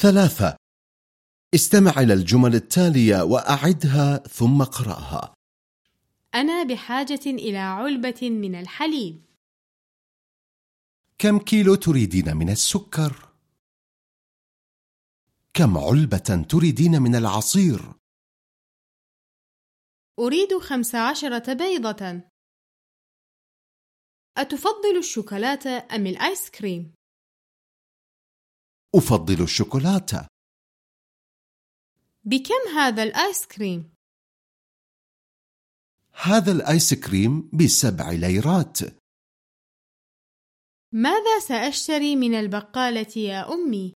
ثلاثة استمع إلى الجمل التالية وأعدها ثم قرأها أنا بحاجة إلى علبة من الحليب كم كيلو تريدين من السكر؟ كم علبة تريدين من العصير؟ أريد خمس عشرة بيضة أتفضل الشوكولاتة أم الآيس كريم؟ أفضل الشوكولاتة بكم هذا الآيس كريم؟ هذا الآيس كريم بسبع ليرات ماذا سأشتري من البقالة يا أمي؟